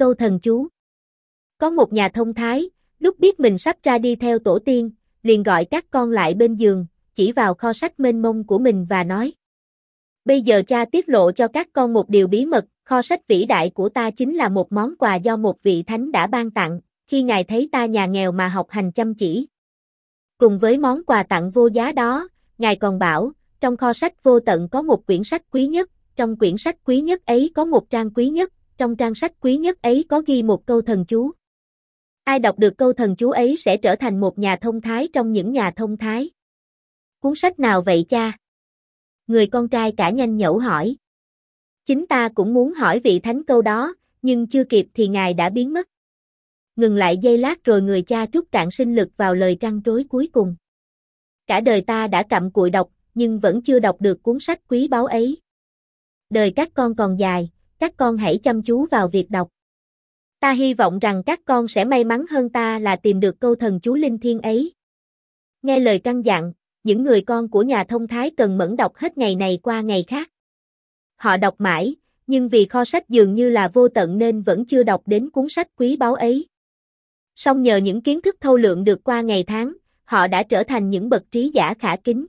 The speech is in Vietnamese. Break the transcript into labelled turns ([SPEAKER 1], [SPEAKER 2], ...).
[SPEAKER 1] câu thần chú. Có một nhà thông thái, lúc biết mình sắp ra đi theo tổ tiên, liền gọi các con lại bên giường, chỉ vào kho sách mênh mông của mình và nói. Bây giờ cha tiết lộ cho các con một điều bí mật, kho sách vĩ đại của ta chính là một món quà do một vị thánh đã ban tặng, khi ngài thấy ta nhà nghèo mà học hành chăm chỉ. Cùng với món quà tặng vô giá đó, ngài còn bảo, trong kho sách vô tận có một quyển sách quý nhất, trong quyển sách quý nhất ấy có một trang quý nhất, trong trang sách quý nhất ấy có ghi một câu thần chú. Ai đọc được câu thần chú ấy sẽ trở thành một nhà thông thái trong những nhà thông thái. Cuốn sách nào vậy cha? Người con trai cả nhanh nhẩu hỏi. Chính ta cũng muốn hỏi vị thánh câu đó, nhưng chưa kịp thì ngài đã biến mất. Ngừng lại giây lát rồi người cha trút cạn sinh lực vào lời trăn trối cuối cùng. Cả đời ta đã cặm cụi đọc, nhưng vẫn chưa đọc được cuốn sách quý báu ấy. Đời các con còn dài, các con hãy chăm chú vào việc đọc. Ta hy vọng rằng các con sẽ may mắn hơn ta là tìm được câu thần chú linh thiên ấy. Nghe lời căn dặn, những người con của nhà thông thái cần mẫn đọc hết ngày này qua ngày khác. Họ đọc mãi, nhưng vì kho sách dường như là vô tận nên vẫn chưa đọc đến cuốn sách quý báu ấy. Song nhờ những kiến thức thâu lượng được qua ngày tháng, họ đã trở thành những bậc trí giả khả kính.